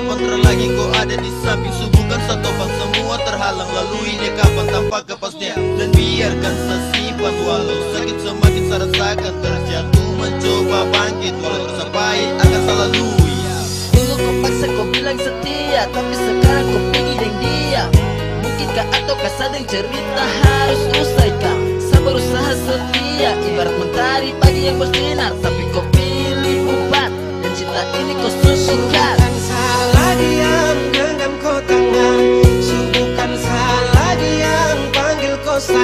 harapan terlagi kau ada di samping subuhkan setopang semua terhalang. Lalui dia kapan tanpa kepastian dan biarkan sesimpan walau sakit semakin saya terjatuh. Mencoba bangkit walau tersampai akan salah lalui Dulu kau paksa kau bilang setia Tapi sekarang kau pergi dengan dia. Mungkinkah atau sadang cerita harus usai kau Saya berusaha setia Ibarat mentari pagi yang bersinar. Tapi kau pilih ubat Dan cinta ini kau susukan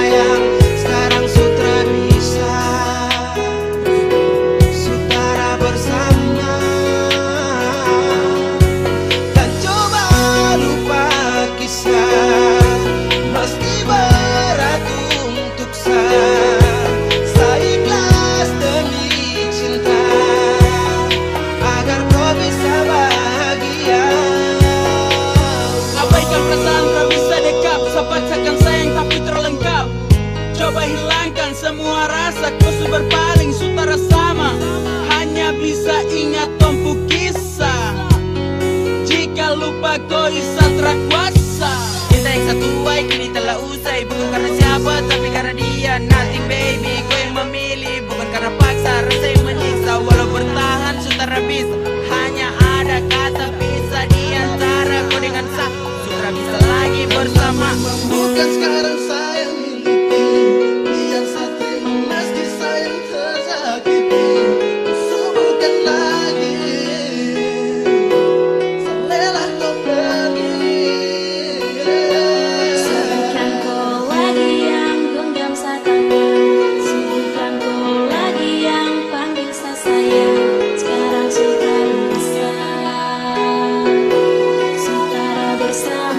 kau sayang su berpaling sutara sama. Hanya bisa ingat tumpu kisah Jika lupa kau isatra kuasa. Cinta yang satu baik kini telah usai. Bukan karena siapa tapi karena dia. Nothing baby kau yang memilih. Bukan karena paksa rasa yang menyiksa. Walau bertahan sutara bisa. Hanya ada kata bisa di antara kau dengan sah Sutara bisa lagi bersama. Bukan sekarang saya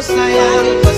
sayang.